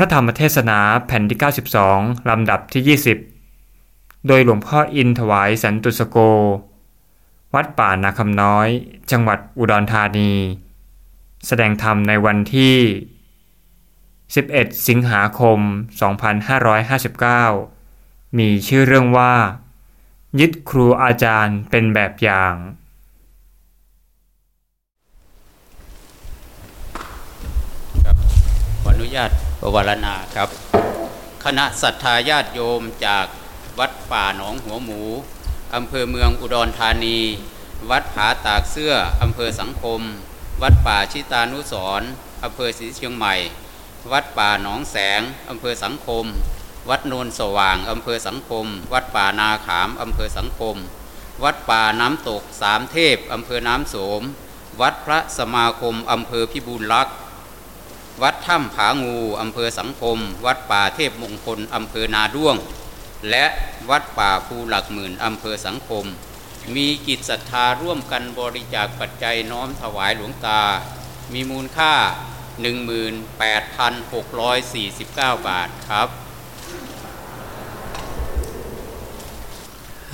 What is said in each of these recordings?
ระธรรมเทศนาแผ่นที่ 92 ลำดับที่ 20 โดยหลวงพ่ออินถวายสันตุสโก วัดป่านาคำน้อย จังหวัดอุดรธานี แสดงธรรมในวันที่ 11 สิงหาคม 2559 มีชื่อเรื่องว่า ยึดครูอาจารย์เป็นแบบอย่างขออนุญาต ประวารณาครับ คณะศรัทธาญาติโยมจากวัดป่าหนองหัวหมูอำเภอเมืองอุดรธานี วัดผาตากเสื้ออำเภอสังคม วัดป่าชิตานุสร์อำเภอศรีเชียงใหม่ วัดป่าหนองแสงอำเภอสังคม วัดโนนสว่างอำเภอสังคม วัดป่านาขามอำเภอสังคม วัดป่าน้ำตกสามเทพอำเภอน้ำโสม วัดพระสมาคมอำเภอพิบูลรักษ์ วัดถ้ำผางู อำเภอสังคม วัดป่าเทพมงคล อำเภอนาด้วง และวัดป่าภูหลักหมื่น อำเภอสังคม มีกิจศรัทธาร่วมกันบริจาคปัจจัยน้อมถวายหลวงตา มีมูลค่า 18,649 บาทครับ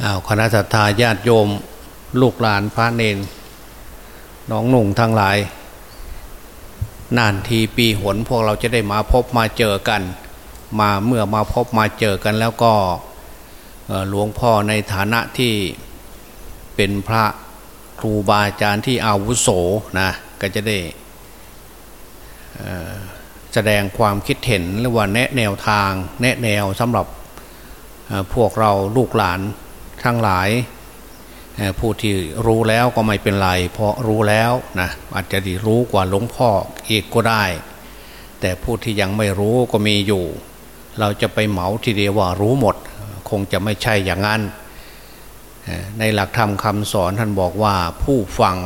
อาวคณะสัตยาญาติโยม ลูกหลานพระเนนน้องหนุ่งทั้งหลาย นานทีปีหนพวกเราจะได้มาพบมาเจอกัน มาเมื่อมาพบมาเจอกันแล้วก็หลวงพ่อในฐานะที่เป็นพระครูบาอาจารย์ที่อาวุโสนะก็จะได้แสดงความคิดเห็นหรือว่าแนะแนวทาง แนะแนวสำหรับพวกเราลูกหลานทั้งหลาย ผู้ที่รู้แล้วก็ไม่เป็นไร เพราะรู้แล้วนะอาจจะดีรู้กว่าหลวงพ่ออีกก็ได้ แต่ผู้ที่ยังไม่รู้ก็มีอยู่ เราจะไปเหมาทีเดียวว่ารู้หมด คงจะไม่ใช่อย่างนั้น ในหลักธรรมคำสอนท่านบอกว่าผู้ฟัง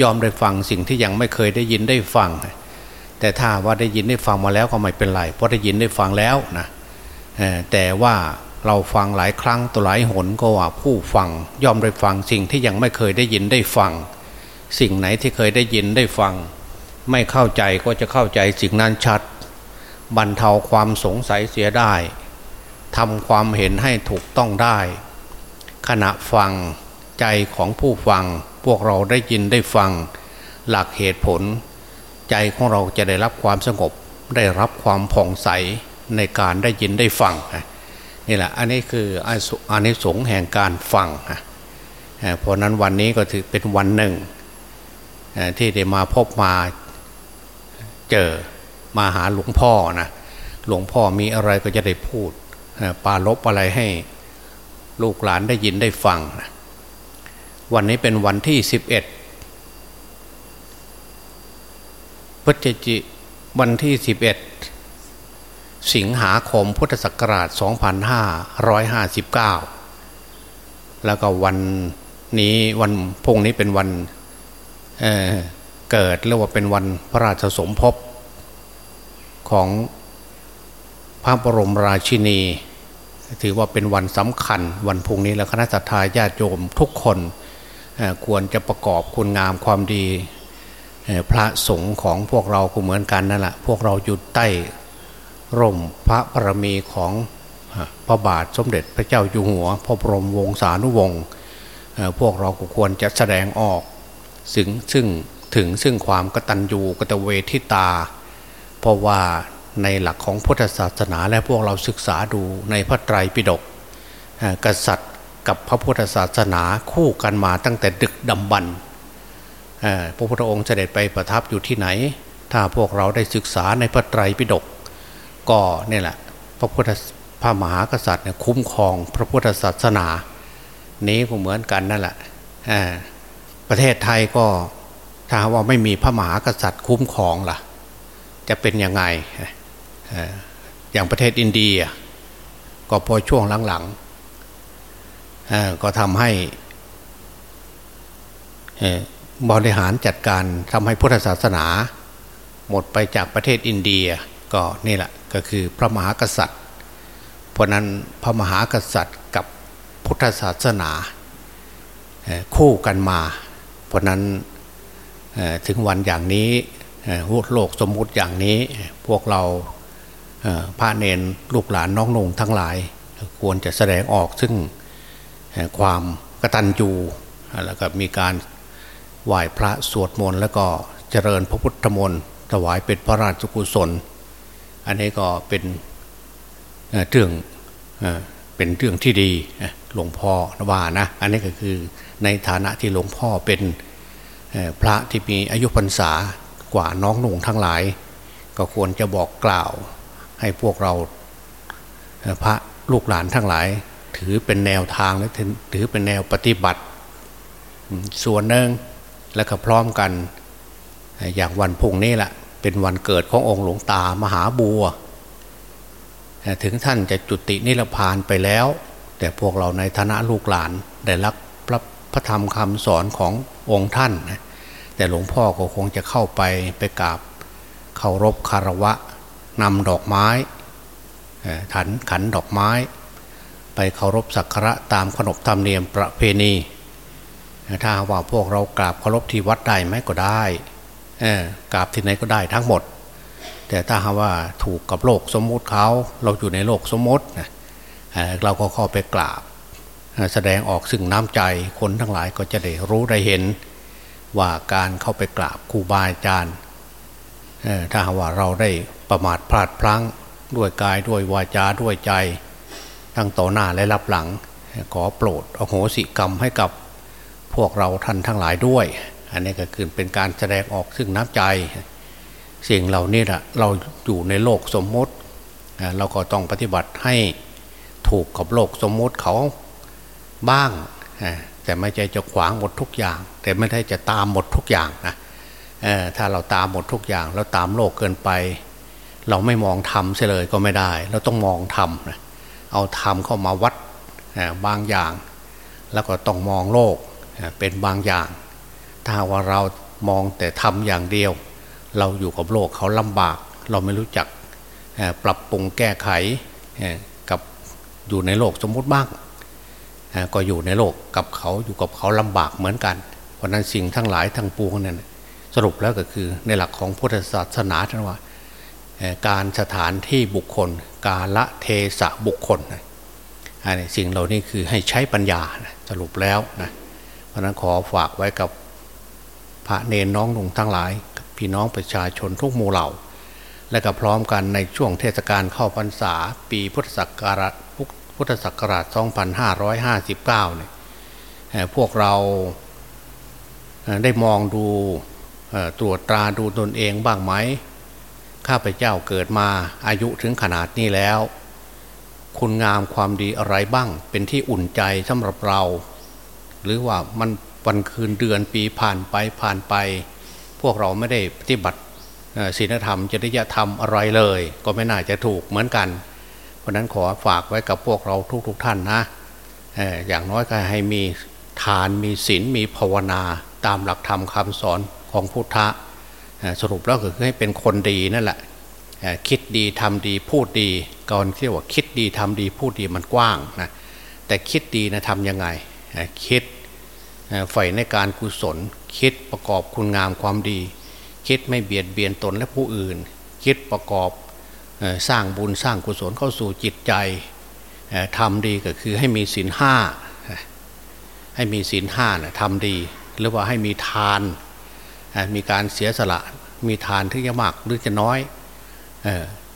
ยอมได้ฟังสิ่งที่ยังไม่เคยได้ยินได้ฟัง แต่ถ้าว่าได้ยินได้ฟังมาแล้วก็ไม่เป็นไร เพราะได้ยินได้ฟังแล้วนะแต่ว่า เราฟังหลายครั้งตัวหลายหนก็ว่าผู้ฟังย่อมได้ฟังสิ่งที่ยังไม่เคยได้ยินได้ฟัง สิ่งไหนที่เคยได้ยินได้ฟัง ไม่เข้าใจก็จะเข้าใจสิ่งนั้นชัด บรรเทาความสงสัยเสียได้ทำความเห็นให้ถูกต้องได้ ขณะฟังใจของผู้ฟังพวกเราได้ยินได้ฟัง หลักเหตุผล ใจของเราจะได้รับความสงบได้รับความผ่องใสในการได้ยินได้ฟังนี่ นี่แหละ อันนี้คืออันนี้สงแห่งการฟังเพราะนั้นวันนี้ก็ถือเป็นวันหนึ่ง ที่ได้มาพบมาเจอมาหาหลวงพ่อนะหลวงพ่อมีอะไรก็จะได้พูดปาลบอะไรให้ลูกหลานได้ยินได้ฟังนะวันนี้เป็นวันที่สิบเอ็ดพฤศจิวันที่สิบเอ็ด สิงหาคมพุทธศักราช 2559 แล้วก็วันนี้วันพุ่งนี้เป็นวันเเกิดเรียกว่าเป็นวันพระราชสมภพของพระบรมราชินี ถือว่าเป็นวันสำคัญ วันพุ่งนี้แล้วคณะสัตยาญาติโยมทุกคนควรจะประกอบคุณงามความดี พระสงฆ์ของพวกเราก็เหมือนกันนั่นแหละพวกเราอยู่ใต้ ร่มพระบารมีของพระบาทสมเด็จพระเจ้าอยู่หัว พระบรมวงศานุวงศ์พวกเราก็ควรจะแสดงออกซึ่งซึ่งถึงซึ่งความกตัญญูกตเวทิตา เพราะว่าในหลักของพุทธศาสนาและพวกเราศึกษาดูในพระไตรปิฎกกษัตริย์กับพระพุทธศาสนาคู่กันมาตั้งแต่ดึกดำบรรพ์พระพุทธองค์เสด็จไปประทับอยู่ที่ไหน ถ้าพวกเราได้ศึกษาในพระไตรปิฎก ก็เนี่ยแหละพระพุทธพระมหากษัตริย์เนี่ยคุ้มครองพระพุทธศาสนา นี้ก็เหมือนกันนั่นแหละประเทศไทยก็ถ้าว่าไม่มีพระมหากษัตริย์คุ้มครองล่ะ จะเป็นยังไงอย่างประเทศอินเดีย ก็พอช่วงหลังๆก็ทำให้บริหารจัดการทำให้พุทธศาสนา หมดไปจากประเทศอินเดีย ก็นี่แหละก็คือพระมหากษัตริย์ เพราะนั้นพระมหากษัตริย์กับพุทธศาสนาคู่กันมา เพราะนั้นถึงวันอย่างนี้โลกสมมุติอย่างนี้พวกเราพระเนนลูกหลานน้องนงทั้งหลาย ควรจะแสดงออกซึ่งความกตัญญูแล้วก็มีการไหว้พระสวดมนต์แล้วก็เจริญพระพุทธมนต์ถวายเป็นพระราชกุศล อันนี้ก็เป็นเรื่องเป็นเรื่องที่ดีหลวงพ่อว่านะอันนี้ก็คือในฐานะที่หลวงพ่อเป็นพระที่มีอายุพรรษากว่าน้องหนุ่งทั้งหลาย ก็ควรจะบอกกล่าวให้พวกเราพระลูกหลานทั้งหลาย ถือเป็นแนวทางและถือเป็นแนวปฏิบัติ ส่วนหนึ่งและก็พร้อมกันอย่างวันพุ่งนี้แหละ เป็นวันเกิดขององค์หลวงตามหาบัว ถึงท่านจะจุตินิพพานไปแล้ว แต่พวกเราในฐานะลูกหลานได้รับพระพระธรรมคำสอนขององค์ท่าน แต่หลวงพ่อก็คงจะเข้าไปไปกราบเคารพคารวะนำดอกไม้ถันขันดอกไม้ ไปเคารพสักการะตามขนบธรรมเนียมประเพณี ถ้าว่าพวกเรากราบเคารพที่วัดได้ไหมก็ได้ กราบที่ไหนก็ได้ทั้งหมด แต่ถ้าหาว่าถูกกับโลกสมมติเขาเราอยู่ในโลกสมมติเราก็เข้าไปกราบ แสดงออกซึ่งน้ำใจคนทั้งหลายก็จะได้รู้ได้เห็นว่าการเข้าไปกราบครูบาอาจารย์ถ้าหาว่าเราได้ประมาทพลาดพลั้งด้วยกายด้วยวาจาด้วยใจ ทั้งต่อหน้าและรับหลัง ขอโปรดอโหสิกรรมให้กับพวกเราท่านทั้งหลายด้วย อันนี้ก็คือเป็นการแสดงออกซึ่งน้ำใจ สิ่งเหล่านี้แหละเราอยู่ในโลกสมมติ เราก็ต้องปฏิบัติให้ถูกกับโลกสมมติเขาบ้าง แต่ไม่ใช่จะขวางหมดทุกอย่าง แต่ไม่ได้จะตามหมดทุกอย่างนะถ้าเราตามหมดทุกอย่างแล้วตามโลกเกินไป เราไม่มองธรรมเสียเลยก็ไม่ได้ เราต้องมองธรรมเอาธรรมเข้ามาวัดบางอย่าง แล้วก็ต้องมองโลกเป็นบางอย่าง ถ้าว่าเรามองแต่ธรรมอย่างเดียว เราอยู่กับโลกเขาลำบาก เราไม่รู้จักปรับปรุงแก้ไขกับอยู่ในโลกสมมุติบ้างก็อยู่ในโลกกับเขาอยู่กับเขาลำบากเหมือนกัน เพราะนั้นสิ่งทั้งหลายทั้งปวงนั้นสรุปแล้วก็คือในหลักของพุทธศาสนาท่านว่าการสถานที่บุคคล กาละเทสะบุคคลสิ่งเหล่านี้คือให้ใช้ปัญญาสรุปแล้วนะเพราะนั้นขอฝากไว้กับ พระเนนน้องหนุ่งทั้งหลาย พี่น้องประชาชนทุกหมู่เหล่า และก็พร้อมกันในช่วงเทศกาลเข้าพรรษา ปีพุทธศักราชพุทธศักราช 2559 เนี่ยพวกเราได้มองดูตรวจตราดูตนเองบ้างไหมข้าพเจ้าเกิดมาอายุถึงขนาดนี้แล้ว คุณงามความดีอะไรบ้างเป็นที่อุ่นใจสำหรับเรา หรือว่ามัน วันคืนเดือนปีผ่านไปผ่านไป พวกเราไม่ได้ปฏิบัติศีลธรรมจริยธรรมอะไรเลย ก็ไม่น่าจะถูกเหมือนกัน เพราะนั้นขอฝากไว้กับพวกเราทุกๆทท่านนะอย่างน้อยก็ให้มีทานมีศีลมีภาวนาตามหลักธรรมคำสอนของพุทธะสรุปแล้วก็คือให้เป็นคนดีนั่นแหละคิดดีทำดีพูดดีก่อนที่ว่าคิดดีทำดีพูดดีมันกว้างนะแต่คิดดีนะทำยังไงคิด ใฝ่ในการกุศล คิดประกอบคุณงามความดี คิดไม่เบียดเบียนตนและผู้อื่น คิดประกอบสร้างบุญสร้างกุศลเข้าสู่จิตใจทำดีก็คือให้มีศีลห้าให้มีศีลห้านะทำดี หรือว่าให้มีทาน มีการเสียสละมีทานที่จะมากหรือจะน้อย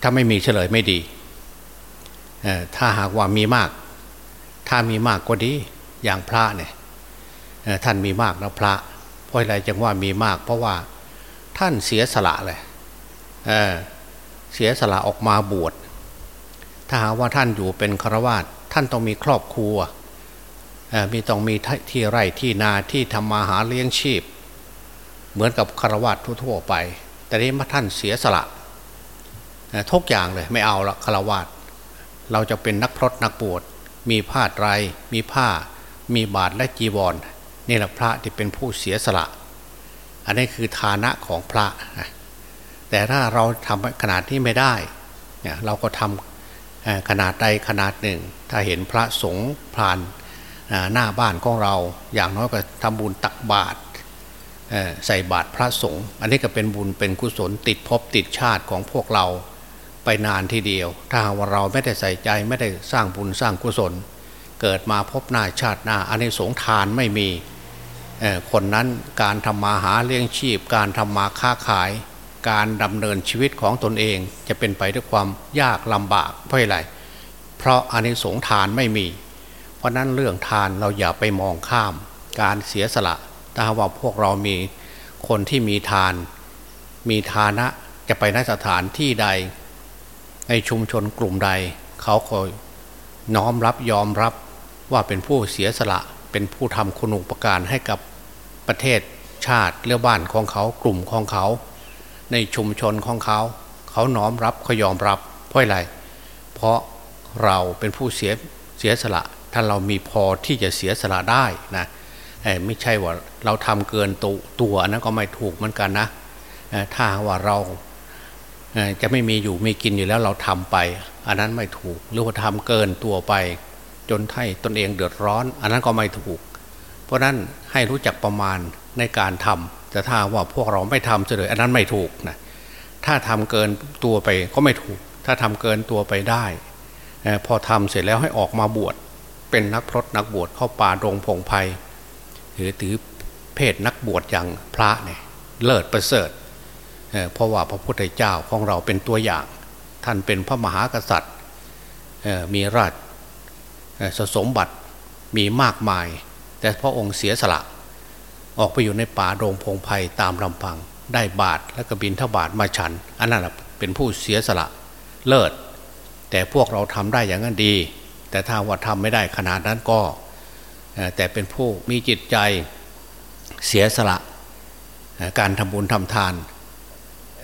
ถ้าไม่มีเฉลยไม่ดีถ้าหากว่ามีมาก ถ้ามีมากก็ดีอย่างพระเนี่ย ท่านมีมากนะพระ เพราะอะไรจังว่ามีมาก เพราะว่าท่านเสียสละเลยเเสียสละออกมาบวช ถ้าหาว่าท่านอยู่เป็นฆราวาสท่านต้องมีครอบครัวมีต้องมีที่ไร่ที่นาที่ทำมาหาเลี้ยงชีพ เหมือนกับฆราวาสทั่วๆไป แต่นี้มาท่านเสียสละทุกอย่างเลยไม่เอาละฆราวาสเราจะเป็นนักพรตนักบวชมีผ้าไตรมีผ้ามีบาทและจีวร นี่แหละพระที่เป็นผู้เสียสละ อันนี้คือฐานะของพระ แต่ถ้าเราทำขนาดที่ไม่ได้เราก็ทำขนาดใดขนาดหนึ่ง ถ้าเห็นพระสงฆ์ผ่านหน้าบ้านของเรา อย่างน้อยก็ทำบุญตักบาตรใส่บาตรพระสงฆ์อันนี้ก็เป็นบุญเป็นกุศลติดภพติดชาติของพวกเราไปนานทีเดียว ถ้าว่าเราไม่ได้ใส่ใจไม่ได้สร้างบุญสร้างกุศล เกิดมาพบหน้าชาติหน้าอันนี้สงทานไม่มี คนนั้นการทำมาหาเลี้ยงชีพ การทำมาค้าขาย การดำเนินชีวิตของตนเองจะเป็นไปด้วยความยากลำบากเพราะอะไร เพราะอนนี้สงทานไม่มี เพราะนั้นเรื่องทานเราอย่าไปมองข้าม การเสียสละถ้าว่าพวกเรามีคนที่มีทาน มีฐานะจะไปนสถานที่ใด ในชุมชนกลุ่มใด เขาคอยน้อมรับยอมรับว่าเป็นผู้เสียสละเป็นผู้ทำคุณูปการให้กับ ประเทศชาติเรือบ้านของเขากลุ่มของเขา ในชุมชนของเขา เขาน้อมรับเขายอมรับ เพราะอะไร เพราะเราเป็นผู้เสียเสียสละ ถ้าเรามีพอที่จะเสียสละได้นะไม่ใช่ว่าเราทำเกินตัวตัวนั้นก็ไม่ถูกเหมือนกันนะถ้าว่าเราจะไม่มีอยู่มีกินอยู่แล้วเราทำไป อันนั้นไม่ถูกหรือว่าทำเกินตัวไป จนให้ตนเองเดือดร้อน อันนั้นก็ไม่ถูก เพราะนั้นให้รู้จักประมาณในการทำแต่ถ้าว่าพวกเราไม่ทำเฉยอันนั้นไม่ถูกนะถ้าทำเกินตัวไปก็ไม่ถูก ถ้าทำเกินตัวไปได้ พอทำเสร็จแล้วให้ออกมาบวชเป็นนักพรตนักบวชเข้าป่าดงพงไพ่หรือถือเพศนักบวชอย่างพระเนี่ยเลิศประเสริฐเพราะว่าพระพุทธเจ้าของเราเป็นตัวอย่าง ท่านเป็นพระมหากษัตริย์มีราชสมบัติมีมากมาย แต่พระองค์เสียสละ ออกไปอยู่ในป่าโรงพงไพ่ตามลำพัง ได้บาทแล้วก็บินทบาทมาฉัน อันนั้นเป็นผู้เสียสละเลิศ แต่พวกเราทำได้อย่างนั้นดี แต่ถ้าว่าทำไม่ได้ขนาดนั้นก็ แต่เป็นผู้มีจิตใจเสียสละ การทำบุญทำทาน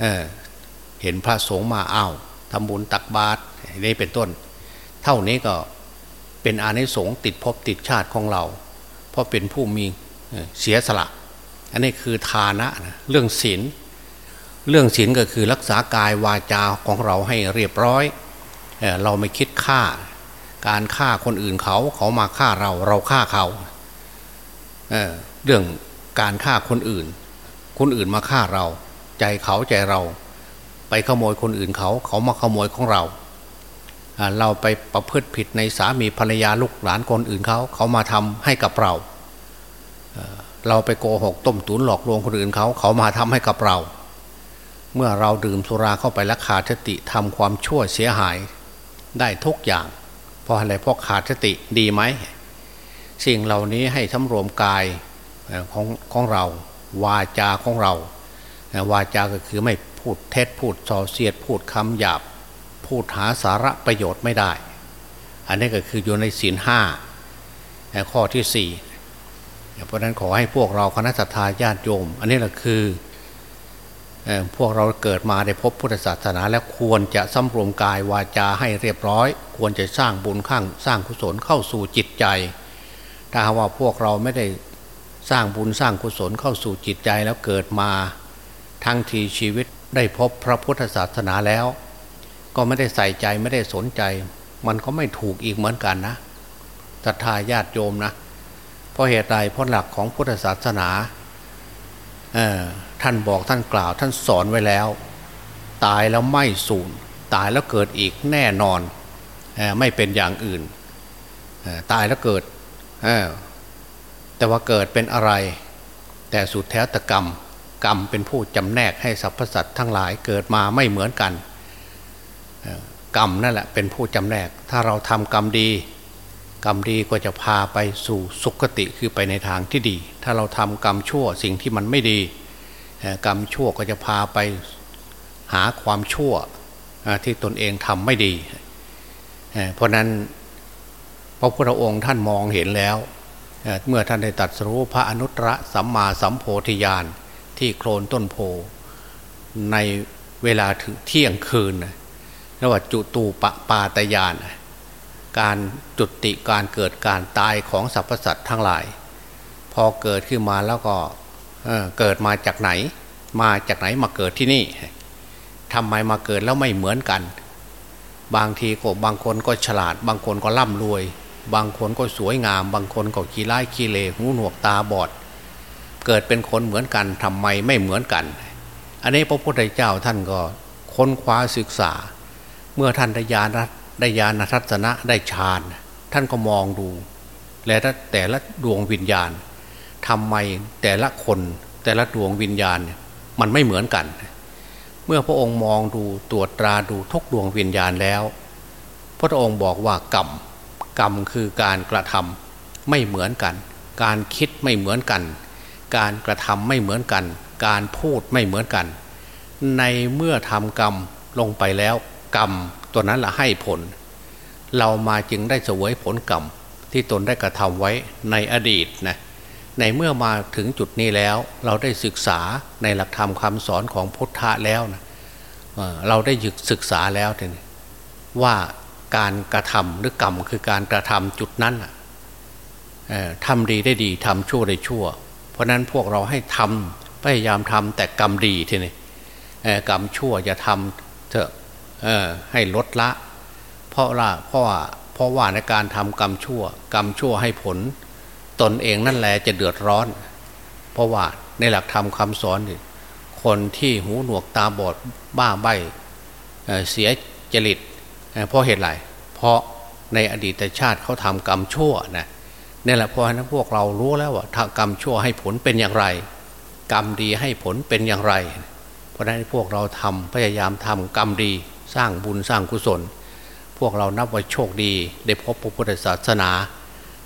เเห็นพระสงฆ์มาอ้าวทำบุญตักบาตรนี่เป็นต้น เท่านี้ก็เป็นอานิสงส์ติดภพติดชาติของเรา เพราะเป็นผู้มีเสียสละ อันนี้คือทานะนะเรื่องศีลเรื่องศีลก็คือรักษากายวาจาของเราให้เรียบร้อย เราไม่คิดฆ่า การฆ่าคนอื่นเขาเขามาฆ่าเราเราฆ่าเขาเเรื่องการฆ่าคนอื่น คนอื่นมาฆ่าเรา ใจเขาใจเรา ไปขโมยคนอื่นเขาเขามาขโมยของเรา เราไปประพฤติผิดในสามีภรรยาลูกหลานคนอื่นเขาเขามาทำให้กับเรา เราไปโกหกต้มตุ๋นหลอกลวงคนอื่นเขาเขามาทำให้กับเรา เมื่อเราดื่มสุราเข้าไปและขาดสติทำความชั่วเสียหายได้ทุกอย่าง เพราะอะไรเพราะขาดสติดีไหมสิ่งเหล่านี้ให้สำรวมกายของของเรา วาจาของเรา วาจาก็คือไม่พูดเท็จพูดส่อเสียดพูดคำหยาบ พูดหาสาระประโยชน์ไม่ได้ อันนี้ก็คืออยู่ในศีลห้าข้อที่สี่เพราะนั้นขอให้พวกเราคณะสัตยาญาติโยม อันนี้แหละคือพวกเราเกิดมาได้พบพุทธศาสนาแล้วควรจะสำรวมกายวาจาให้เรียบร้อย ควรจะสร้างบุญข้างสร้างกุศลเข้าสู่จิตใจ ถ้าว่าพวกเราไม่ได้สร้างบุญสร้างกุศลเข้าสู่จิตใจแล้วเกิดมา ทั้งทีชีวิตได้พบพระพุทธศาสนาแล้ว ก็ไม่ได้ใส่ใจไม่ได้สนใจ มันก็ไม่ถูกอีกเหมือนกันนะศรัทธาญาติโยมนะเพราะเหตุใดเพราะหลักของพุทธศาสนาท่านบอกท่านกล่าว ท่านสอนไว้แล้ว ตายแล้วไม่สูญตายแล้วเกิดอีกแน่นอนไม่เป็นอย่างอื่นตายแล้วเกิดแต่ว่าเกิดเป็นอะไร แต่สุดแท้ตกรรม กรรมเป็นผู้จำแนกให้สรรพสัตว์ทั้งหลายเกิดมาไม่เหมือนกัน กรรมนั่นแหละเป็นผู้จำแนก ถ้าเราทำกรรมดี กรรมดีก็จะพาไปสู่สุคติคือไปในทางที่ดี ถ้าเราทำกรรมชั่วสิ่งที่มันไม่ดี กรรมชั่วก็จะพาไปหาความชั่วที่ตนเองทำไม่ดี เพราะนั้นพระพุทธองค์ท่านมองเห็นแล้ว เมื่อท่านได้ตัดสู้พระอนุตตรสัมมาสัมโพธิญาณที่โคลนต้นโพในเวลาถึงเที่ยงคืน รียกว่าจุตูปปาตยานการจุติการเกิดการตายของสรรพสัตว์ทั้งหลาย พอเกิดขึ้นมาแล้วก็เเกิดมาจากไหน มาจากไหนมาเกิดที่นี่ทำไมมาเกิดแล้วไม่เหมือนกัน บางทีก็บางคนก็ฉลาด บางคนก็ร่ำรวย บางคนก็สวยงาม บางคนก็ขี้ไล่ขี้เลหูหนวกตาบอด เกิดเป็นคนเหมือนกันทำไมไม่เหมือนกัน อันนี้พระพุทธเจ้าท่านก็ค้นคว้าศึกษา เมื่อท่านได้ญาณได้ญาณทัศนะได้ฌาน ท่านก็มองดู และแต่ละดวงวิญญาณทำไมแต่ละคนแต่ละดวงวิญญาณมันไม่เหมือนกัน เมื่อพระองค์มองดูตรวจตราดูทุกดวงวิญญาณแล้ว พระองค์บอกว่ากรรมกรรมคือการกระทำไม่เหมือนกัน การคิดไม่เหมือนกัน การกระทำไม่เหมือนกัน การพูดไม่เหมือนกัน ในเมื่อทำกรรมลงไปแล้ว กรรมตัวนั้นละให้ผล เรามาจึงได้เสวยผลกรรมที่ตนได้กระทำไว้ในอดีตนะในเมื่อมาถึงจุดนี้แล้ว เราได้ศึกษาในหลักธรรมคำสอนของพุทธะแล้วนะเราได้ยึกศึกษาแล้วเนี่ยว่าการกระทำหรือกรรมคือการกระทำจุดนั้นทำดีได้ดีทำชั่วได้ชั่ว เพราะนั้นพวกเราให้ทำพยายามทำแต่กรรมดีทีนี้กรรมชั่วอย่าทำเถอะ ให้ลดละ เพราะว่าเพราะว่าเพราะว่าในการทำกรรมชั่ว กรรมชั่วให้ผล ตนเองนั่นแหละจะเดือดร้อน เพราะว่าในหลักธรรมคำสอนคนที่หูหนวกตาบอดบ้าใบเสียจริตเพราะเหตุไรเพราะในอดีตชาติเขาทำกรรมชั่วนะนี่แหละเพราะนั้นพวกเรารู้แล้วว่าถ้ากรรมชั่วให้ผลเป็นอย่างไร กรรมดีให้ผลเป็นอย่างไร เพราะนั้นพวกเราทำพยายามทำกรรมดี สร้างบุญสร้างกุศล พวกเรานับว่าโชคดี ได้พบพระพุทธศาสนา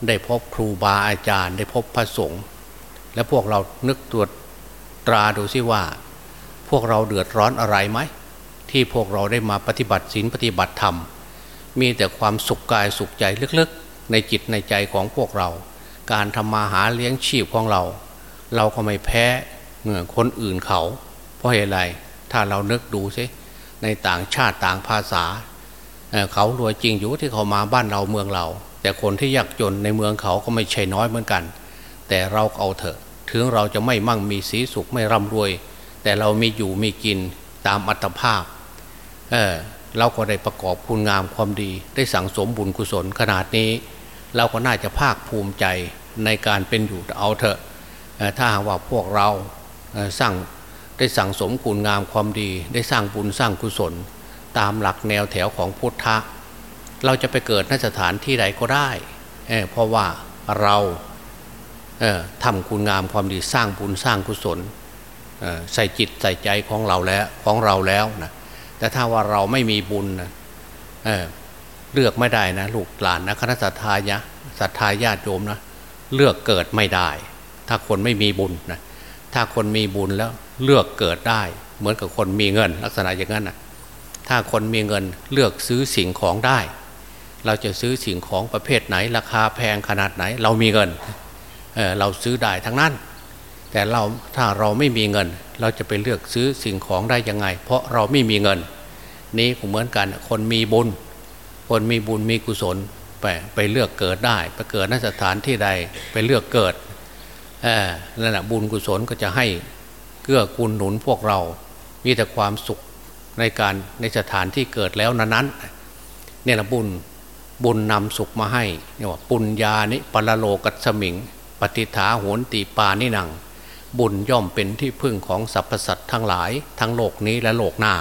ได้พบครูบาอาจารย์ ได้พบพระสงฆ์และพวกเรานึกตรวจตราดูซิว่า พวกเราเดือดร้อนอะไรไหม ที่พวกเราได้มาปฏิบัติศีลปฏิบัติธรรม มีแต่ความสุขกายสุขใจลึกๆ ในจิตในใจของพวกเรา การทำมาหาเลี้ยงชีพของเรา เราก็ไม่แพ้เหงื่อคนอื่นเขา เพราะเหตุไรถ้าเรานึกดูซิ ในต่างชาติต่างภาษาเขารวยจริงอยู่ที่เขามาบ้านเราเมืองเรา แต่คนที่ยากจนในเมืองเขาก็ไม่ใช่น้อยเหมือนกัน แต่เราเอาเถอะ ถึงเราจะไม่มั่งมีสีสุขไม่ร่ำรวย แต่เรามีอยู่มีกินตามอัตภาพเออเราก็ได้ประกอบคุณงามความดี ได้สั่งสมบุญกุศลขนาดนี้ เราก็น่าจะภาคภูมิใจในการเป็นอยู่เอาเถอะถ้าหากว่าพวกเราสร้าง ได้สั่งสมคุณงามความดี ได้สร้างบุญสร้างกุศล ตามหลักแนวแถวของพุทธะ เราจะไปเกิดนสถานที่ใดก็ได้เเพราะว่าเราเทำคุณงามความดีสร้างบุญสร้างกุศลใส่จิตใส่ใจของเราแล้วของเราแล้วนะแต่ถ้าว่าเราไม่มีบุญนะเเลือกไม่ได้นะลูกหลานนะคณะสัตยาญะศรัทธาญาติโยมนะเลือกเกิดไม่ได้ ถ้าคนไม่มีบุญนะถ้าคนมีบุญแล้ว เลือกเกิดได้ เหมือนกับคนมีเงิน ลักษณะอย่างนั้นนะถ้าคนมีเงินเลือกซื้อสิ่งของได้ เราจะซื้อสิ่งของประเภทไหน ราคาแพงขนาดไหน เรามีเงินเเราซื้อได้ทั้งนั้น แต่เราถ้าเราไม่มีเงิน เราจะไปเลือกซื้อสิ่งของได้ยังไง เพราะเราไม่มีเงิน นี้ก็เหมือนกันคนมีบุญ คนมีบุญมีกุศลไปไปเลือกเกิดได้ ไปเกิดนสถานที่ใดไปเลือกเกิดนั่นแหละบุญกุศลก็จะให้ เกื้อกูลหนุนพวกเรา มีแต่ความสุขในการในสถานที่เกิดแล้วนั้นเนี่ยนะบุญบุญนำสุขมาให้เนี่ยว่าปุญญานิปรโลกัสมิง ปฏิฐาโหนตีปานิหนัง บุญย่อมเป็นที่พึ่งของสรรพสัตว์ทั้งหลาย ทั้งโลกนี้และโลกหน้า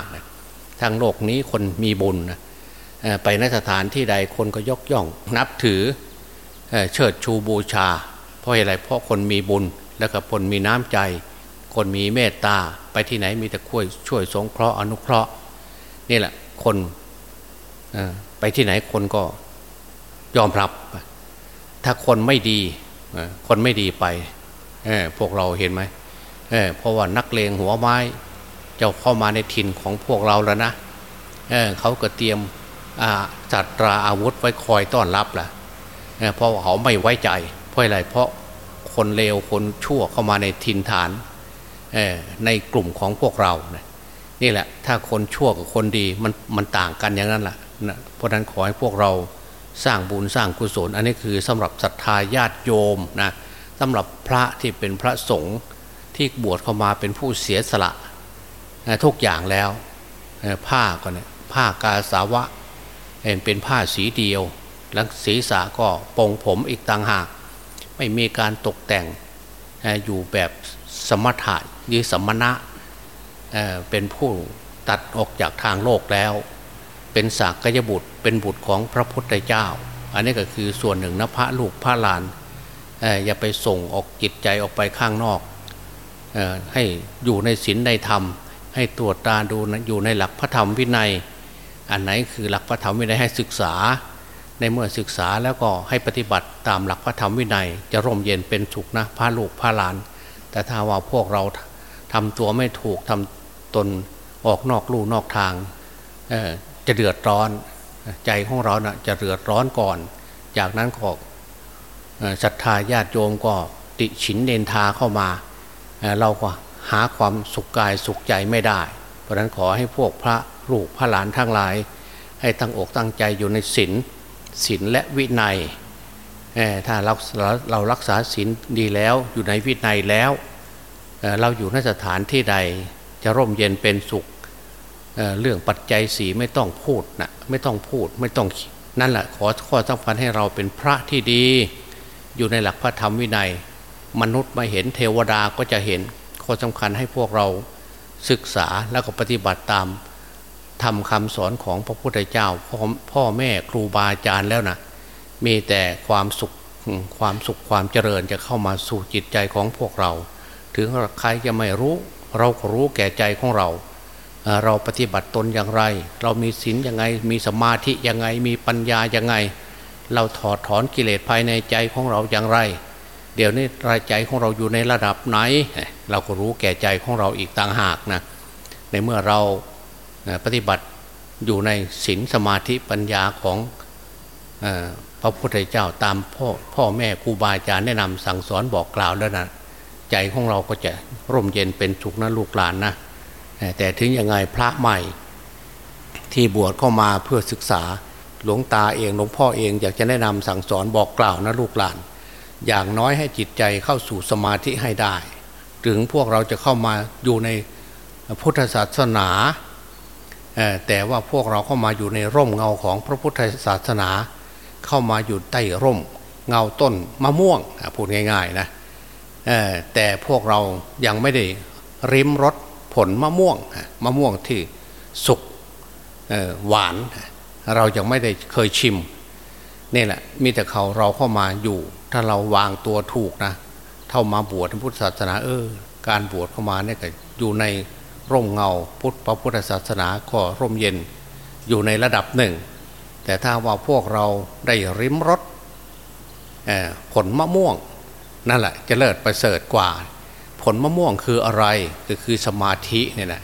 ทั้งโลกนี้คนมีบุญไปนสถานที่ใดคนก็ยกย่อง นับถือเชิดชูบูชา เพราะอะไรเพราะคนมีบุญแล้วก็คนมีน้ำใจ คนมีเมตตาไปที่ไหนมีแต่ช่วยช่วยสงเคราะห์อนุเคราะห์นี่แหละ คนไปที่ไหนคนก็ยอมรับ ถ้าคนไม่ดีคนไม่ดีไปพวกเราเห็นไหมเเพราะว่านักเลงหัวไม้จ้าเข้ามาในถิ่นของพวกเราแล้วนะเเขาก็เตรียมจัดตราอาวุธไว้คอยต้อนรับแหละเพราะเขาไม่ไว้ใจ เพราะอะไรเพราะคนเลวคนชั่วเข้ามาในถิ่นฐาน ในกลุ่มของพวกเรานี่แหละ ถ้าคนชั่วกับคนดีมันมันต่างกันอย่างนั้นแหละเพราะนั้นขอให้พวกเราสร้างบุญสร้างกุศล อันนี้คือสำหรับศรัทธาญาติโยมนะสำหรับพระที่เป็นพระสงฆ์ที่บวชเข้ามาเป็นผู้เสียสละทุกอย่างแล้วผ้าก็เนี่ยผ้ากาสาวะเป็นผ้าสีเดียวแล้วศีรษะก็ปองผมอีกต่างหาก ไม่มีการตกแต่งอยู่แบบ สมถะยืสมณะเป็นผู้ตัดออกจากทางโลกแล้ว เป็นสากยบุตรเป็นบุตรของพระพุทธเจ้า อันนี้ก็คือส่วนหนึ่งนะพระลูกพระหลานอย่าไปส่งออกจิตใจออกไปข้างนอกให้อยู่ในศีลในธรรม ให้ตรวจตาดูอยู่ในหลักพระธรรมวินัย อันไหนคือหลักพระธรรมวินัยให้ศึกษา ในเมื่อศึกษาแล้วก็ให้ปฏิบัติตามหลักพระธรรมวินัย จะร่มเย็นเป็นสุขนะพระลูกพระหลาน แต่ถ้าว่าพวกเราทำตัวไม่ถูกทำตนออกนอกลู่นอกทางจะเดือดร้อนใจของเรานะ่ะจะเดือดร้อนก่อน จากนั้นก็ศรัทธาญาติโยมก็ติฉินเนนทาเข้ามาเราก็หาความสุขกายสุขใจไม่ได้ เพราะนั้นขอให้พวกพระลูกพระหลานทั้งหลาย ให้ตั้งอกตั้งใจอยู่ในศีลศีลและวินัย ถ้าเราเรารักษาศีลดีแล้วอยู่ในวินัยแล้วเราอยู่ในสถานที่ใดจะร่มเย็นเป็นสุขเเรื่องปัจจัยสีไม่ต้องพูดนะไม่ต้องพูดไม่ต้องนั่นแหละขอข้อสำคัญให้เราเป็นพระที่ดี อยู่ในหลักพระธรรมวินัย มนุษย์มาเห็นเทวดาก็จะเห็นข้อสำคัญให้พวกเราศึกษาแล้วก็ปฏิบัติตามทำคำสอนของพระพุทธเจ้าพ่อพ่อแม่ครูบาอาจารย์แล้วนะ มีแต่ความสุขความสุขความเจริญจะเข้ามาสู่จิตใจของพวกเรา ถึงใครจะไม่รู้ เราก็รู้แก่ใจของเรา เราปฏิบัติตนอย่างไร เรามีศีลยังไง มีสมาธิยังไง มีปัญญายังไง เราถอดถอนกิเลสภายในใจของเราอย่างไร เดี๋ยวนี้รายใจของเราอยู่ในระดับไหน เราก็รู้แก่ใจของเราอีกต่างหากนะในเมื่อเราปฏิบัติอยู่ในศีลสมาธิปัญญาของ พระพุทธเจ้าตามพ่อพ่อแม่ครูบาอาจารย์แนะนำสั่งสอนบอกกล่าวแล้วนะใจของเราก็จะร่มเย็นเป็นสุขนะลูกหลานนะแต่ถึงยังไงพระใหม่ ที่บวชเข้ามาเพื่อศึกษาหลวงตาเองหลวงพ่อเองอยากจะแนะนำสั่งสอนบอกกล่าวนะลูกหลาน อย่างน้อยให้จิตใจเข้าสู่สมาธิให้ได้ ถึงพวกเราจะเข้ามาอยู่ในพุทธศาสนาแต่ว่าพวกเราเข้ามาอยู่ในร่มเงาของพระพุทธศาสนา เข้ามาอยู่ใต้ร่ม เงาต้นมะม่วงพูดง่าย ๆนะแต่พวกเรายังไม่ได้ริมรสผลมะม่วงมะม่วงที่สุกหวาน เรายังไม่ได้เคยชิมนี่แหละมีแต่เขาเราเข้ามาอยู่ ถ้าเราวางตัวถูกนะเท่ามาบวชในพุทธศาสนาเออ การบวชเข้ามาเนี่ยก็อยู่ในร่มเงาพุทธพระพุทธศาสนาก็ร่มเย็นอยู่ในระดับหนึ่ง แต่ถ้าว่าพวกเราได้ริมรสผลมะม่วงนั่นแหละจะเลิศประเสริฐกว่า ผลมะม่วงคืออะไรก็คือสมาธิเนี่ยนะ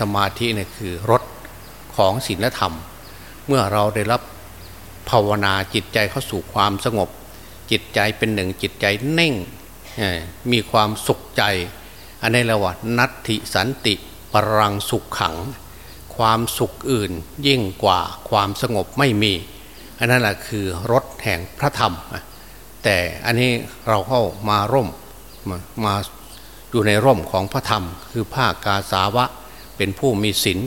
สมาธิเนี่ยคือรสของศีลธรรม เมื่อเราได้รับภาวนาจิตใจเข้าสู่ความสงบ จิตใจเป็นหนึ่งจิตใจเน่งมีความสุขใจ อันนี้เราว่านัตถิสันติปรังสุขขัง ความสุขอื่น ยิ่งกว่าความสงบไม่มี อันนั้นแหละคือรถแห่งพระธรรม แต่อันนี้เราเข้ามาร่มมามาอยู่ในร่มของพระธรรม คือภาคกาสาวะเป็นผู้มีศีล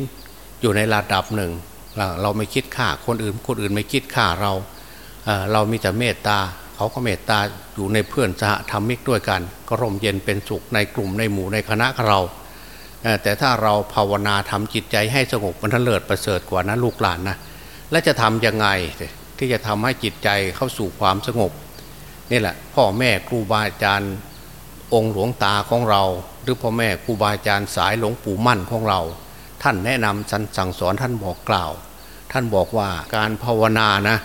อยู่ในระดับหนึ่ง เราไม่คิดฆ่าคนอื่น คนอื่นไม่คิดฆ่าเรา เรามีแต่เมตตา เขาก็เมตตาอยู่ในเพื่อนสหธรรมิกด้วยกัน ก็ร่มเย็นเป็นสุขในกลุ่มในหมู่ในคณะเรา แต่ถ้าเราภาวนาทำจิตใจให้สงบมันทเลิศประเสริฐกว่านั้นลูกหลานนะและจะทํำยังไงที่จะทำให้จิตใจเข้าสู่ความสงบนี่แหละพ่อแม่ครูบาอาจารย์องค์หลวงตาของเรา หรือพ่อแม่ครูบาอาจารย์สายหลวงปู่มั่นของเรา ท่านแนะนำสั่งสอนท่านบอกกล่าว ท่านบอกว่าการภาวนานะ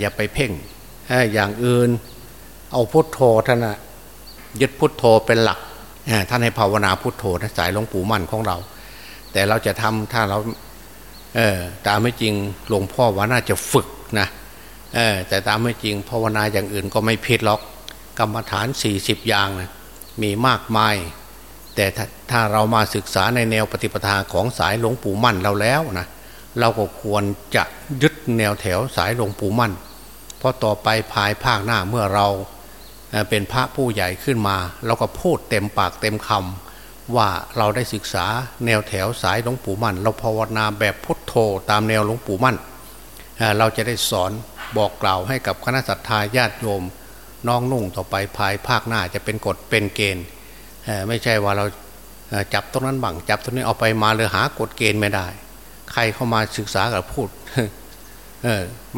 อย่าไปเพ่งอย่างอื่น เอาพุทโธท่านนะยึดพุทโธเป็นหลัก ท่านให้ภาวนาพุทโธสายหลวงปู่มั่นของเรา แต่เราจะทำถ้าเราเออตามไม่จริงหลวงพ่อว่าน่าจะฝึกนะเออแต่ตามไม่จริงภาวนาอย่างอื่นก็ไม่ผิดหรอกกรรมฐาน 40 อย่างนะมีมากมาย แต่ถ้าเรามาศึกษาในแนวปฏิปทาของสายหลวงปู่มั่นเราแล้วนะเราก็ควรจะยึดแนวแถวสายหลวงปู่มั่น เพราะต่อไปภายภาคหน้าเมื่อเรา เป็นพระผู้ใหญ่ขึ้นมาเราก็พูดเต็มปากเต็มคำว่าเราได้ศึกษาแนวแถวสายหลวงปู่มั่น เราภาวนาแบบพุทโธตามแนวหลวงปู่มั่น เราจะได้สอนบอกกล่าวให้กับคณะสัตยาญาติโยมน้องนุ่งต่อไปภายภาคหน้าจะเป็นกฎเป็นเกณฑ์ไม่ใช่ว่าเราจับตรงนั้นบังจับตรงนี้เอาไปมาเลยหากฎเกณฑ์ไม่ได้ ใครเข้ามาศึกษากับพูด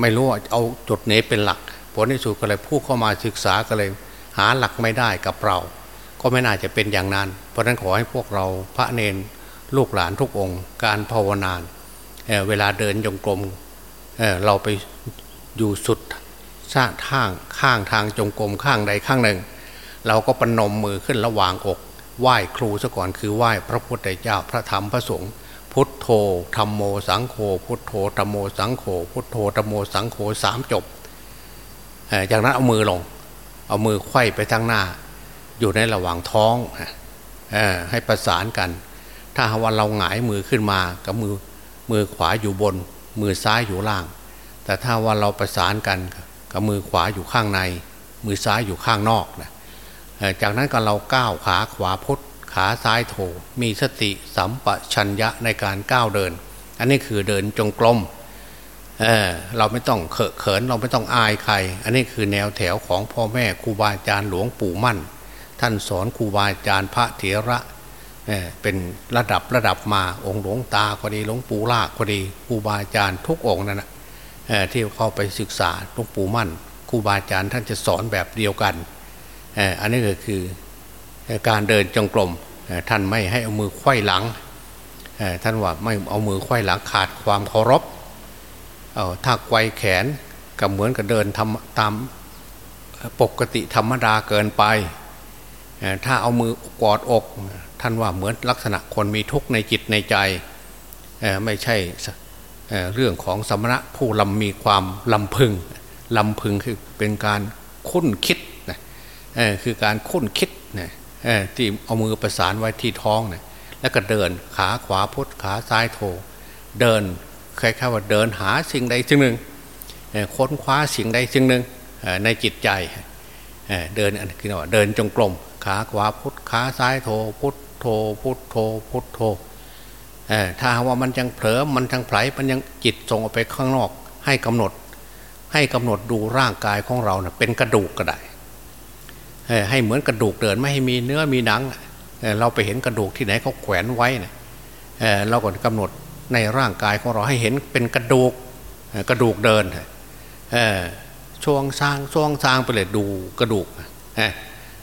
ไม่รู้เอาจุดไหนเป็นหลัก ผลที่สุดก็เลยพูดเข้ามาศึกษาก็เลยหาหลักไม่ได้กับเรา ก็ไม่น่าจะเป็นอย่างนั้น เพราะนั้นขอให้พวกเราพระเนนลูกหลานทุกองค์ การภาวนาเเวลาเดินจงกรมเเราไปอยู่สุดชาทางข้างทางจงกรมข้างใดข้างหนึ่ง เราก็ปนมมือขึ้นระหว่างอก ไหว้ครูซะก่อนคือไหว้พระพุทธเจ้าพระธรรมพระสงฆ์พุทโธธรรมโมสังโฆพุทโธธรรมโมสังโฆพุทโธธรรมโมสังโฆสามจบ จากนั้นเอามือลง เอามือไขว้ไปทางหน้า อยู่ในระหว่างท้องให้ประสานกัน ถ้าวันเราหงายมือขึ้นมากับมือมือขวาอยู่บน มือซ้ายอยู่ล่าง แต่ถ้าว่าเราประสานกันกับมือขวาอยู่ข้างใน มือซ้ายอยู่ข้างนอกนะจากนั้นก็เราก้าวขาขวาพุทขาซ้ายโถ มีสติสัมปชัญญะในการก้าวเดิน อันนี้คือเดินจงกรม เเราไม่ต้องเขอะเขินเราไม่ต้องอายใคร อันนี้คือแนวแถวของพ่อแม่ครูบาอาจารย์หลวงปู่มั่น ท่านสอนครูบาอาจารย์พระเถระเเป็นระดับระดับมาองค์หลวงตาก็ดีหลวงปู่ลากก็ดีครูบาอาจารย์ทุกองค์นั่นแหะที่เข้าไปศึกษาหลวงปู่มั่นครูบาอาจารย์ท่านจะสอนแบบเดียวกันอันนี้ก็คือการเดินจงกรมท่านไม่ให้เอามือไขว้หลังท่านว่าไม่เอามือไขว้หลังขาดความเคารพ ถ้าไกวแขนก็เหมือนกับเดินทำตามปกติธรรมดาเกินไป ถ้าเอามือกอดอกท่านว่าเหมือนลักษณะคนมีทุกข์ในจิตในใจไม่ใช่เรื่องของสมณะผู้ลำมีความลำพึงลำพึงคือเป็นการคุ้นคิดคือการคุ้นคิดที่เอามือประสานไว้ที่ท้องแล้วก็เดินขาขวาพุทขาซ้ายโถเดิน คล้ายๆว่าเดินหาสิ่งใดสิ่งหนึ่งค้นคว้าสิ่งใดสิ่งหนึ่งในจิตใจเดินอันคือว่าเดินจงกรมขาขวาพุทขาซ้ายโถพุทโถพุทโถพุทโถถ้าว่ามันยังเผลอมันยังไผลมันยังจิตส่งออกไปข้างนอก ให้กำหนด ให้กำหนดดูร่างกายของเราเป็นกระดูกก็ได้ให้เหมือนกระดูกเดินไม่ให้มีเนื้อมีหนัง เราไปเห็นกระดูกที่ไหนเขาแขวนไว้เนะเราก็กำหนด ในร่างกายของเราให้เห็นเป็นกระดูกกระดูกเดินช่วงสร้างช่วงสร้างไปเลยดูกระดูก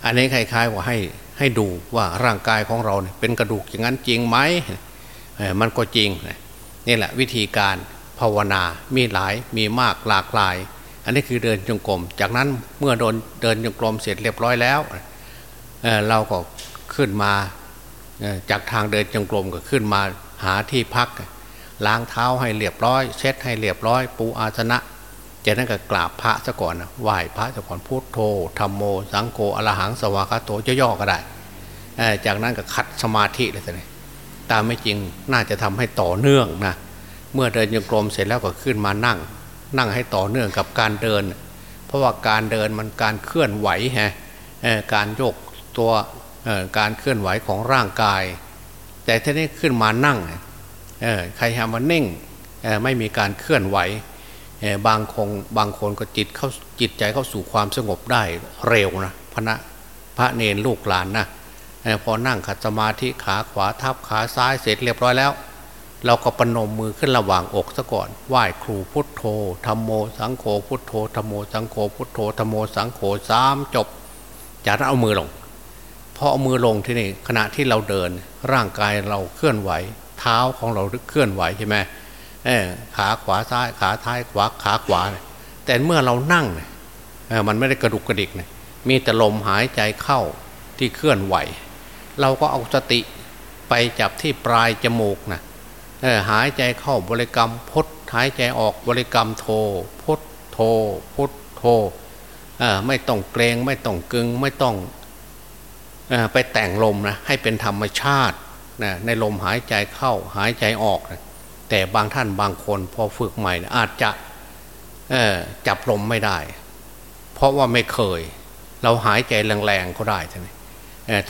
อันนี้คล้ายๆว่าให้ให้ดูว่าร่างกายของเราเนี่ยเป็นกระดูกอย่างนั้นจริงไหมมันก็จริงนี่แหละวิธีการภาวนา มีหลายมีมากหลากหลาย อันนี้คือเดินจงกรม จากนั้นเมื่อโดนเดินจงกรมเสร็จเรียบร้อยแล้วเเราก็ขึ้นมาจากทางเดินจงกรมก็ขึ้นมา หาที่พัก ล้างเท้าให้เรียบร้อยเช็ดให้เรียบร้อย ปูอาสนะจากนั้นก็กราบพระซะก่อนนะไหว้พระซะก่อนพุทโธธรรมโม สังโฆอรหังสวากาโตจะย่อก็ได้จากนั้นก็คัดสมาธิเลยสิตามไม่จริงน่าจะทำให้ต่อเนื่องนะเมื่อเดินยังกรมเสร็จแล้วก็ขึ้นมานั่ง นั่งให้ต่อเนื่องกับการเดิน เพราะว่าการเดินมันการเคลื่อนไหวฮะการโยกตัวการเคลื่อนไหวของร่างกาย แต่ถ้านี้ขึ้นมานั่งใครทำมาเน่งไม่มีการเคลื่อนไหวบางคงบางคนก็จิตเข้าจิตใจเข้าสู่ความสงบได้เร็วนะพระพระเนรลูกหลานนะพอนั่งขัดสมาธิขาขวาทับขาซ้ายเสร็จเรียบร้อยแล้ว เราก็ปนมมือขึ้นระหว่างอกซะก่อนไหว้ครูพุทโธธรรมโมสังโฆพุทโธธรรมโมสังโฆพุทโธธรรมโมสังโฆสามจบ จากนั้นเอามือลง อเอามือลงที่นี่ขณะที่เราเดินร่างกายเราเคลื่อนไหว เท้าของเราเคลื่อนไหวใช่ไหมขาขวาซ้ายขาท้ายขวาขาขวา แต่เมื่อเรานั่งมันไม่ได้กระดุกกระดิกนะมีแต่ลมหายใจเข้าที่เคลื่อนไหว เราก็เอาสติไปจับที่ปลายจมูกนะหายใจเข้าบริกรรมพดหายใจออกบริกรรมโทพดโทพดโทไม่ต้องเกรงไม่ต้องกึงไม่ต้อง ไปแต่งลมนะให้เป็นธรรมชาตินะในลมหายใจเข้าหายใจออกนะแต่บางท่านบางคนพอฝึกใหม่นะอาจจะจับลมไม่ได้ เพราะว่าไม่เคย เราหายใจแรงๆก็ได้ใช่ไหม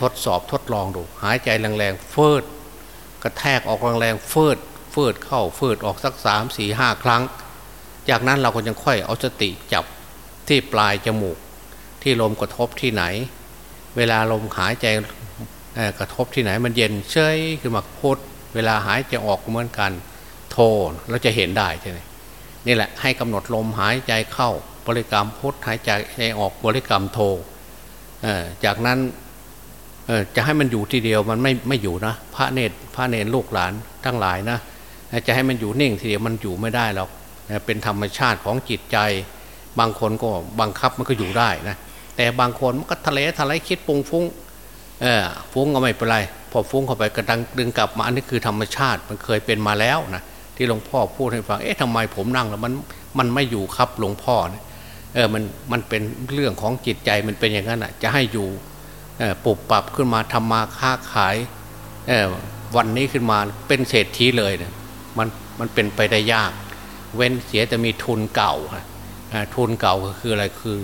ทดสอบทดลองดู หายใจแรงๆเฟิดกระแทกออกแรงๆเฟิดเฟิดเข้าเฟิดออกสักสามสี่ห้าครั้ง จากนั้นเราก็ยังค่อยเอาสติจับที่ปลายจมูก ที่ลมกระทบที่ไหน เวลาลมหายใจกระทบที่ไหนมันเย็นเฉยขึ้นมาพุทเวลาหายใจออกเหมือนกัน โทเราจะเห็นได้ใช่ไหมนี่แหละให้กำหนดลมหายใจเข้าบริกรรมพุทหายใจใจออกบริกรรมโทจากนั้นจะให้มันอยู่ทีเดียวมันไม่ไม่อยู่นะ พระเนตรพระเนรลูกหลานทั้งหลายนะจะให้มันอยู่นิ่งทีเดียวมันอยู่ไม่ได้หรอกเป็นธรรมชาติของจิตใจ บางคนก็บังคับมันก็อยู่ได้นะ แต่บางคนมันก็ทะเลทลายคิดปุงฟุ้งเออฟุ้งก็ไม่เป็นไร พอฟุ้งเข้าไปกระดังดึงกลับมาอันนี้คือธรรมชาติมันเคยเป็นมาแล้วนะที่หลวงพ่อพูดให้ฟังเอ๊ะทำไมผมนั่งแล้วมันมันไม่อยู่ครับหลวงพ่อเนี่ยเออมันมันเป็นเรื่องของจิตใจมันเป็นอย่างนั้นอะจะให้อยู่ปุบปรับขึ้นมาทำมาค้าขายวันนี้ขึ้นมาเป็นเศรษฐีเลยเนี่ยมันมันเป็นไปได้ยาก เว้นเสียจะมีทุนเก่าทุนเก่าก็คืออะไรคือ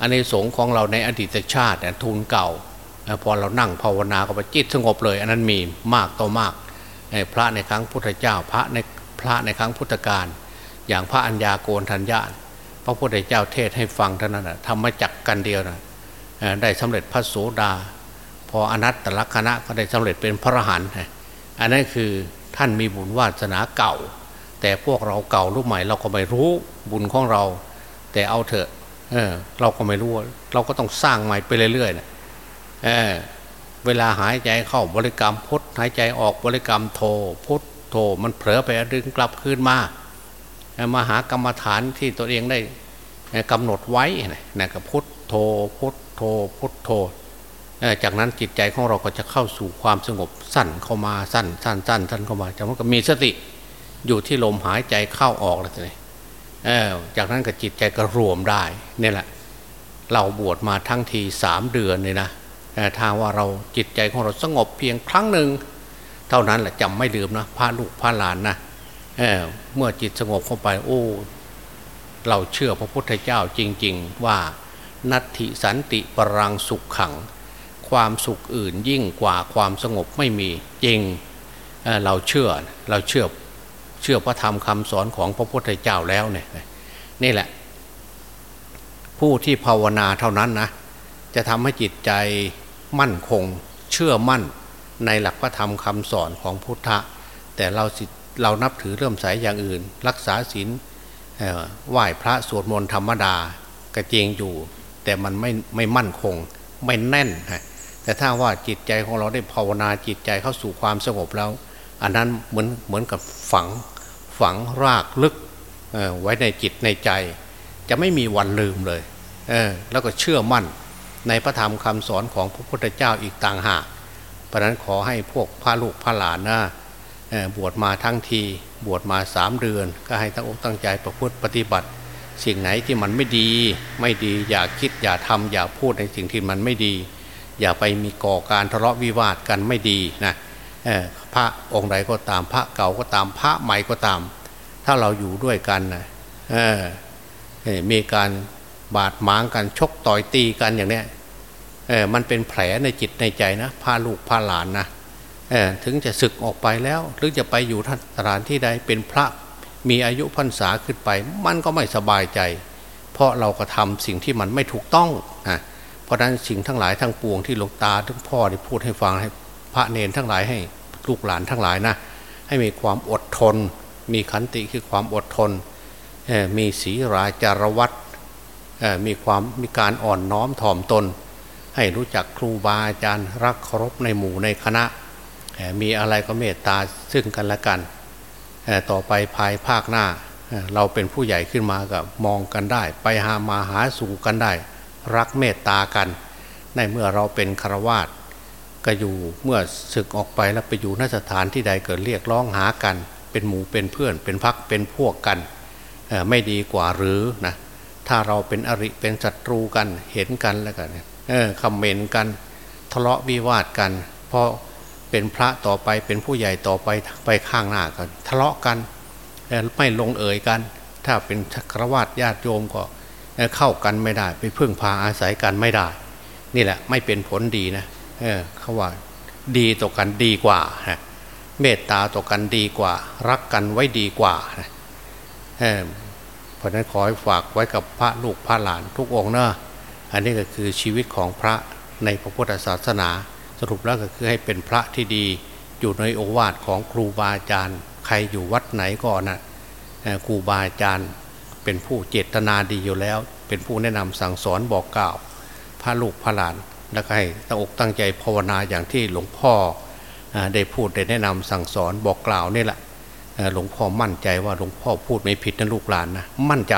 อันในสงของเราในอดีตชาติทุนเก่าพอเรานั่งภาวนาก็ไปจิตสงบเลย อันนั้นมีมากต่อมากพระในครั้งพุทธเจ้า พระในพระในครั้งพุทธกาลอย่างพระัญญาโกนทัญญาพระพุทธเจ้าเทศให้ฟังเท่านั้นนะทำมาจักกันเดียวนะได้สำเร็จพระโสดา พออนัตตลักณะก็ได้สำเร็จเป็นพระอรหันต์อันนั้นคือท่านมีบุญวาสนาเก่า แต่พวกเราเก่ารู้ใหม่เราก็ไม่รู้บุญของเรา แต่เอาเถอะ เออ เราก็ไม่รู้ เราก็ต้องสร้างใหม่ไปเรื่อยๆนะเออ เวลาหายใจเข้าบริกรรมพุทหายใจออกบริกรรมโทพุทโทมันเผลอไปดึงกลับคืนมามาหากรรมฐานที่ตัวเองได้กำหนดไว้นะกับพุทโทพุทโทพุทโทจากนั้นจิตใจของเราก็จะเข้าสู่ความสงบสั้นเข้ามาสั้นสั้นสั้นสั้นเข้ามาจากนั้นก็มีสติอยู่ที่ลมหายใจเข้าออกแล้วนี่ จากนั้นก็จิตใจก็รวมได้นี่แหละ เราบวชมาทั้งทีสามเดือนเลยนะถ้าว่าเราจิตใจของเราสงบเพียงครั้งหนึ่งเท่านั้นแหละจำไม่ลืมนะพระลูกพระหลานนะเเมื่อจิตสงบเข้าไปโอ้ เราเชื่อพระพุทธเจ้าจริง ๆ ว่านัตถิสันติปรังสุขขัง ความสุขอื่นยิ่งกว่าความสงบไม่มีจริงเเราเชื่อเราเชื่อ เชื่อพระธรรมคำสอนของพระพุทธเจ้าแล้วเนี่ยนี่แหละ ผู้ที่ภาวนาเท่านั้นนะจะทำให้จิตใจมั่นคง เชื่อมั่นในหลักพระธรรมคำสอนของพุทธะ แต่เราสิเรานับถือเริ่มใสอย่างอื่น รักษาศีลไหว้พระสวดมนต์ธรรมดา กระเจงอยู่ แต่มันไม่ไม่มั่นคง ไม่แน่นฮะแต่ถ้าว่าจิตใจของเราได้ภาวนาจิตใจเข้าสู่ความสงบแล้ว อันนั้นเหมือนเหมือนกับฝังฝังรากลึกไว้ในจิตในใจ จะไม่มีวันลืมเลยแล้วก็เชื่อมั่นในพระธรรมคำสอนของพระพุทธเจ้าอีกต่างหาก เพราะนั้นขอให้พวกพระลูกพระหลานนะบวชมาทั้งทีบวชมาสามเดือน ก็ให้ตั้งอกตั้งใจประพฤติปฏิบัติ สิ่งไหนที่มันไม่ดี ไม่ดีอย่าคิดอย่าทำอย่าพูดในสิ่งที่มันไม่ดี อย่าไปมีก่อการทะเลาะวิวาทกันไม่ดีนะ พระองค์ใดก็ตามพระเก่าก็ตามพระใหม่ก็ตาม ถ้าเราอยู่ด้วยกันนะมีการบาดหมางกันชกต่อยตีกันอย่างเนี้ยมันเป็นแผลในจิตในใจนะพาลูกพาหลานนะถึงจะศึกออกไปแล้วหรือจะไปอยู่ท่านสถานที่ใดเป็นพระมีอายุพรรษาขึ้นไป มันก็ไม่สบายใจ เพราะเราก็ทำสิ่งที่มันไม่ถูกต้องนะเพราะนั้นสิ่งทั้งหลายทั้งปวงที่หลวงตาทั้งพ่อได้พูดให้ฟังให้พระเนนทั้งหลายให้ ลูกหลานทั้งหลายนะให้มีความอดทน มีขันติคือความอดทน มีศีราจารวัตมีความมีการอ่อนน้อมถ่อมตน ให้รู้จักครูบาอาจารย์รักเคารพในหมู่ในคณะ มีอะไรก็เมตตาซึ่งกันและกัน ต่อไปภายภาคหน้า เราเป็นผู้ใหญ่ขึ้นมากับมองกันได้ ไปหามาหาสู่กันได้ รักเมตตากัน ในเมื่อเราเป็นครวาส ก็อยู่เมื่อศึกออกไปแล้วไปอยู่นสถานที่ใดเกิดเรียกร้องหากัน เป็นหมู่เป็นเพื่อน เป็นพักเป็นพวกกันไม่ดีกว่าหรือนะถ้าเราเป็นอริเป็นศัตรูกันเห็นกันแล้วกันเออคอมเมนต์กันทะเลาะวิวาทกันพอเป็นพระต่อไปเป็นผู้ใหญ่ต่อไปไปข้างหน้ากัน ทะเลาะกันไม่ลงเอ่ยกัน ถ้าเป็นชักรวาดญาติโยมก็เข้ากันไม่ได้ ไปพึ่งพาอาศัยกันไม่ได้ นี่แหละไม่เป็นผลดีนะ เออเขาว่าดีต่อกันดีกว่าเมตตาต่อกันดีกว่า รักกันไว้ดีกว่าเพราะนั้นขอให้ฝากไว้กับพระลูกพระหลานทุกองเนอะอันนี้ก็คือชีวิตของพระในพระพุทธศาสนา สรุปแล้วก็คือให้เป็นพระที่ดีอยู่ในโอวาทของครูบาอาจารย์ ใครอยู่วัดไหนก็นะครูบาอาจารย์เป็นผู้เจตนาดีอยู่แล้ว เป็นผู้แนะนำสั่งสอนบอกกล่าว พระลูกพระหลาน แล้วก็ให้ตั้งอกตั้งใจภาวนาอย่างที่หลวงพ่อได้พูดได้แนะนำสั่งสอนบอกกล่าวนี่แหละหลวงพ่อมั่นใจว่าหลวงพ่อพูดไม่ผิดนะลูกหลานนะมั่นใจ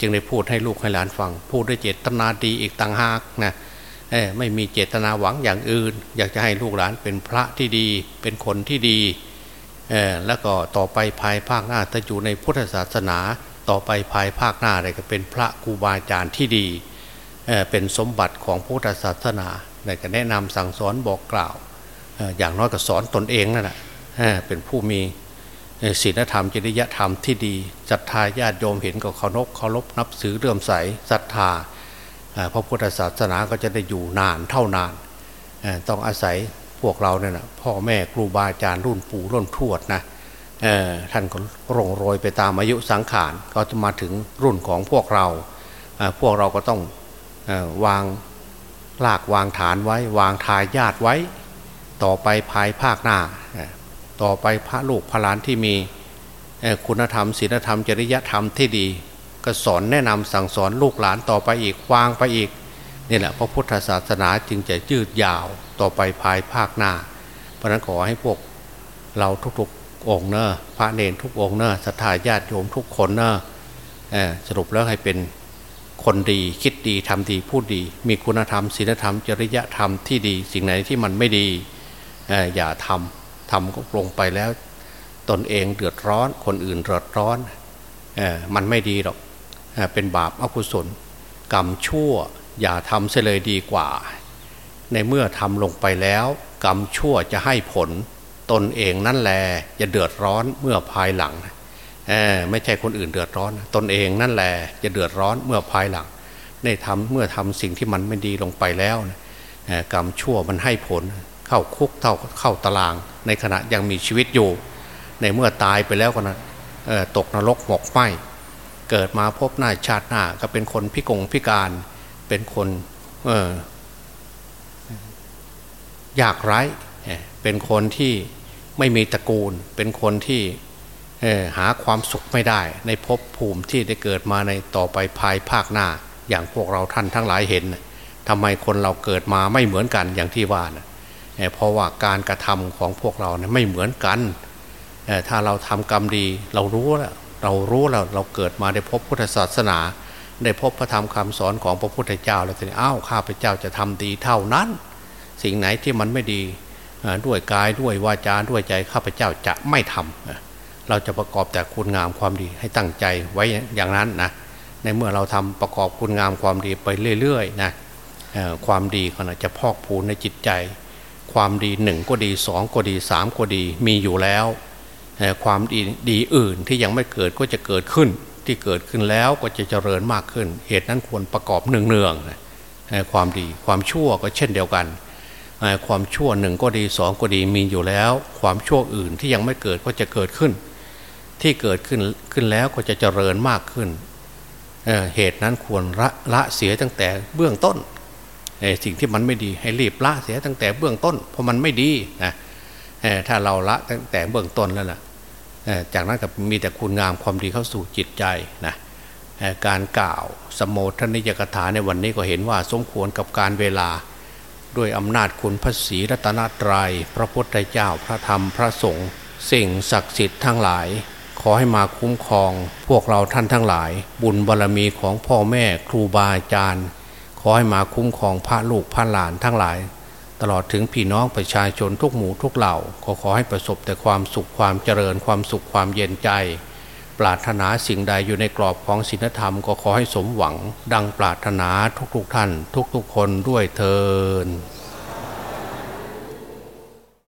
จึงได้พูดให้ลูกให้หลานฟัง พูดด้วยเจตนาดีอีกต่างหากนะไม่มีเจตนาหวังอย่างอื่น อยากจะให้ลูกหลานเป็นพระที่ดีเป็นคนที่ดีแล้วก็ต่อไปภายภาคหน้าถ้าอยู่ในพุทธศาสนา ต่อไปภายภาคหน้าอะไรก็เป็นพระครูบาอาจารย์ที่ดี เป็นสมบัติของพุทธศาสนาในการแนะนำสั่งสอนบอกกล่าวอย่างน้อยก็สอนตนเองนั่นแหละเป็นผู้มีศีลธรรมจริยธรรมที่ดีศรัทธาญาติโยมเห็นก็เคารพเคารพนับถือเรื่มใสศรัทธาพระพุทธศาสนาก็จะได้อยู่นานเท่านาน ต้องอาศัยพวกเราเนี่ยนะพ่อแม่ครูบาอาจารย์รุ่นปู่รุ่นทวดนะท่านก็ร่งโรยไปตามอายุสังขารก็จะมาถึงรุ่นของพวกเรา พวกเราก็ต้อง วางลากวางฐานไว้ วางทายาทไว้ ต่อไปภายภาคหน้า ต่อไปพระลูกพระหลานที่มีคุณธรรมศีลธรรมจริยธรรมที่ดี ก็สอนแนะนำสั่งสอนลูกหลานต่อไปอีกวางไปอีกนี่แหละพระพุทธศาสนาจึงจะยืดยาวต่อไปภายภาคหน้า เพราะนั้นขอให้พวกเราทุกๆองค์เนอะพระเนรทุกองค์เนอะศรัทธาญาติโยมทุกคนเนอะสรุปแล้วให้เป็นคนดีคิด ดีทำดีพูดดี มีคุณธรรมศีลธรรม จริยธรรมที่ดี สิ่งไหนที่มันไม่ดีอย่าทำทำก็ลงไปแล้ว ตนเองเดือดร้อน คนอื่นเดือดร้อนมันไม่ดีหรอกเป็นบาปอกุศล กรรมชั่ว อย่าทำเสียเลยดีกว่า ในเมื่อทำลงไปแล้ว กรรมชั่วจะให้ผล ตนเองนั่นแหละจะเดือดร้อนเมื่อภายหลังไม่ใช่คนอื่นเดือดร้อน ตนเองนั่นแหละจะเดือดร้อนเมื่อภายหลัง ได้ทำเมื่อทำสิ่งที่มันไม่ดีลงไปแล้วกรรมชั่วมันให้ผลเข้าคุกเท่าเข้าตาราง ในขณะยังมีชีวิตอยู่ ในเมื่อตายไปแล้วก็นะตกนรกหมกไหมเกิดมาพบหน้าชาติหน้าก็เป็นคนพิกงพิการเป็นคนยากไร้เป็นคนที่ไม่มีตระกูล เป็นคนที่หาความสุขไม่ได้ ในภพภูมิที่ได้เกิดมาในต่อไปภายภาคหน้า อย่างพวกเราท่านทั้งหลายเห็นทำไมคนเราเกิดมาไม่เหมือนกันอย่างที่ว่านะเพราะว่าการกระทำของพวกเราเนี่ยไม่เหมือนกัน ถ้าเราทำกรรมดีเรารู้แล้วเรารู้แล้วเราเกิดมาได้พบพุทธศาสนา ได้พบพระธรรมคำสอนของพระพุทธเจ้าแล้วทีนี้อ้าวข้าพเจ้าจะทำดีเท่านั้น สิ่งไหนที่มันไม่ดีด้วยกายด้วยวาจาด้วยใจข้าพเจ้าจะไม่ทำเราจะประกอบแต่คุณงามความดีให้ตั้งใจไว้อย่างนั้นนะ ในเมื่อเราทำประกอบคุณงามความดีไปเรื่อยๆนะความดีก็จะพอกพูนในจิตใจ ความดีหนึ่งก็ดีสองก็ดีสามก็ดีมีอยู่แล้วความดีดีอื่นที่ยังไม่เกิดก็จะเกิดขึ้น ที่เกิดขึ้นแล้วก็จะเจริญมากขึ้น เหตุนั้นควรประกอบเนืองๆความดีความชั่วก็เช่นเดียวกัน ความชั่วหนึ่งก็ดีสองก็ดีมีอยู่แล้ว ความชั่วอื่นที่ยังไม่เกิดก็จะเกิดขึ้น ที่เกิดขึ้นขึ้นแล้วก็จะเจริญมากขึ้น เเหตุนั้นควรละละเสียตั้งแต่เบื้องต้นสิ่งที่มันไม่ดีให้รีบละเสียตั้งแต่เบื้องต้น เพราะมันไม่ดีนะถ้าเราละตั้งแต่เบื้องต้นแล้วนะจากนั้นก็มีแต่คุณงามความดีเข้าสู่จิตใจนะการกล่าวสมโภชนิยกถาในวันนี้ก็เห็นว่าสมควรกับการเวลาด้วยอำนาจคุณพระศรีรัตนตรยัย พระพุทธเจ้าพระธรรมพระสงฆ์สิ่งศักดิ์สิทธิ์ทั้งหลาย ขอให้มาคุ้มครอง พวกเราท่านทั้งหลาย บุญบารรมีของพ่อแม่ครูบาอาจารย์ ขอให้มาคุ้มครองพระลูกพระหลานทั้งหลาย ตลอดถึงพี่น้องประชาชนทุกหมู่ทุกเหล่าขอขอให้ประสบแต่ความสุขความเจริญความสุขความเย็นใจ ปรารถนาสิ่งใดอยู่ในกรอบของศีลธรรมก็ขอให้สมหวัง ดังปรารถนาทุกๆทท่าน ทุกๆคนด้วยเทอ